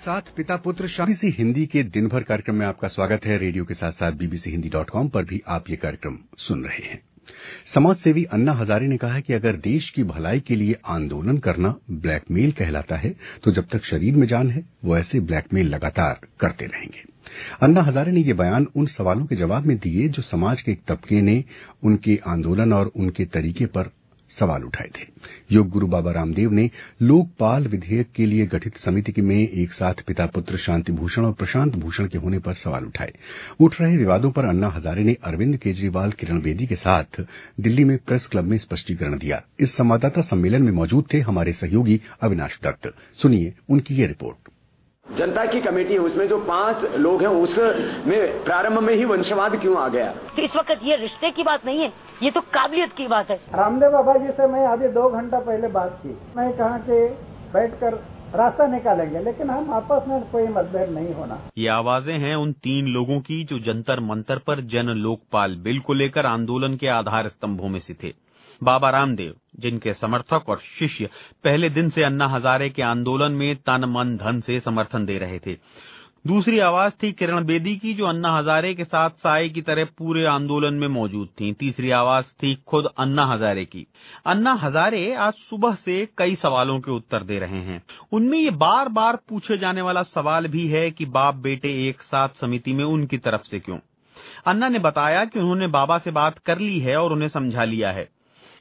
साथ पिता पुत्र बीबीसी हिंदी के दिन भर कार्यक्रम में आपका स्वागत है। रेडियो के साथ साथ बीबीसी हिंदी डॉट कॉम पर भी आप ये कार्यक्रम सुन रहे हैं। समाजसेवी अन्ना हजारे ने कहा है कि अगर देश की भलाई के लिए आंदोलन करना ब्लैकमेल कहलाता है तो जब तक शरीर में जान है, वो ऐसे ब्लैकमेल लगातार करते रहेंगे। अन्ना हजारे ने ये बयान उन सवालों के जवाब में दिए जो समाज के एक तबके ने उनके आंदोलन और उनके तरीके पर सवाल उठाए थे। योग गुरु बाबा रामदेव ने लोकपाल विधेयक के लिए गठित समिति में एक साथ पिता पुत्र शांति भूषण और प्रशांत भूषण के होने पर सवाल उठाए। उठ रहे विवादों पर अन्ना हजारे ने अरविंद केजरीवाल किरण बेदी के साथ दिल्ली में प्रेस क्लब में स्पष्टीकरण दिया। इस संवाददाता सम्मेलन में मौजूद थे हमारे सहयोगी अविनाश दत्त। सुनिए उनकी ये रिपोर्ट। जनता की कमेटी है उसमें जो पाँच लोग हैं उसमें प्रारंभ में ही वंशवाद क्यों आ गया? तो इस वक्त ये रिश्ते की बात नहीं है। ये तो काबिलियत की बात है। रामदेव बाबा जी से मैं अभी दो घंटा पहले बात की। मैं कहा कि बैठकर रास्ता निकालेंगे लेकिन हम आपस में कोई मतभेद नहीं होना। ये आवाज़ें हैं उन तीन लोगों की जो जंतर मंतर पर जन लोकपाल बिल को लेकर आंदोलन के आधार स्तंभों में से थे। बाबा रामदेव जिनके समर्थक और शिष्य पहले दिन से अन्ना हजारे के आंदोलन में तन मन धन से समर्थन दे रहे थे। दूसरी आवाज़ थी किरण बेदी की, जो अन्ना हजारे के साथ साय की तरह पूरे आंदोलन में मौजूद थी। तीसरी आवाज़ थी खुद अन्ना हजारे की। अन्ना हजारे आज सुबह से कई सवालों के उत्तर दे रहे हैं। उनमें ये बार बार पूछे जाने वाला सवाल भी है कि बाप बेटे एक साथ समिति में उनकी तरफ़ से क्यों? अन्ना ने बताया कि उन्होंने बाबा से बात कर ली है और उन्हें समझा लिया है।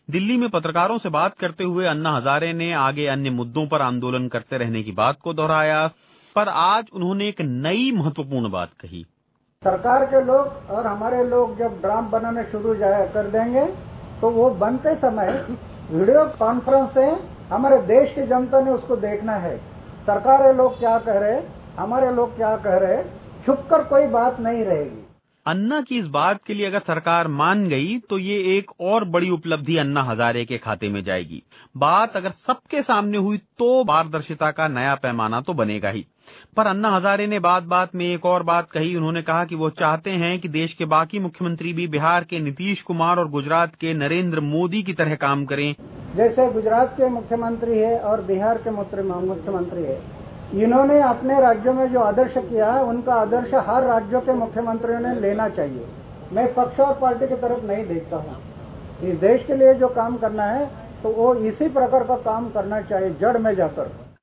दिल्ली में पत्रकारों से बात करते हुए अन्ना हजारे ने आगे अन्य मुद्दों पर आंदोलन करते रहने की बात को दोहराया। पर आज उन्होंने एक नई महत्वपूर्ण बात कही। सरकार के लोग और हमारे लोग जब ड्राम बनाने शुरू कर देंगे तो वो बनते समय वीडियो कॉन्फ्रेंस से हमारे देश की जनता ने उसको देखना है। सरकार लोग क्या कह रहे हमारे लोग क्या कह रहे छुप कर कोई बात नहीं रहेगी। अन्ना की इस बात के लिए अगर सरकार मान गई तो ये एक और बड़ी उपलब्धि अन्ना हजारे के खाते में जाएगी। बात अगर सबके सामने हुई तो पारदर्शिता का नया पैमाना तो बनेगा ही। पर अन्ना हजारे ने बात बात में एक और बात कही। उन्होंने कहा कि वो चाहते हैं कि देश के बाकी मुख्यमंत्री भी बिहार के नीतीश कुमार और गुजरात के नरेंद्र मोदी की तरह काम करें। जैसे गुजरात के मुख्यमंत्री है और बिहार के मुख्यमंत्री है। इन्होंने अपने राज्यों में जो आदर्श किया है, उनका आदर्श हर राज्यों के मुख्यमंत्रियों ने लेना चाहिए। मैं पक्ष और पार्टी की तरफ़ नहीं देखता हूँ। इस देश के लिए जो काम करना है तो वो इसी प्रकार का काम करना चाहिए, जड़ में जाकर।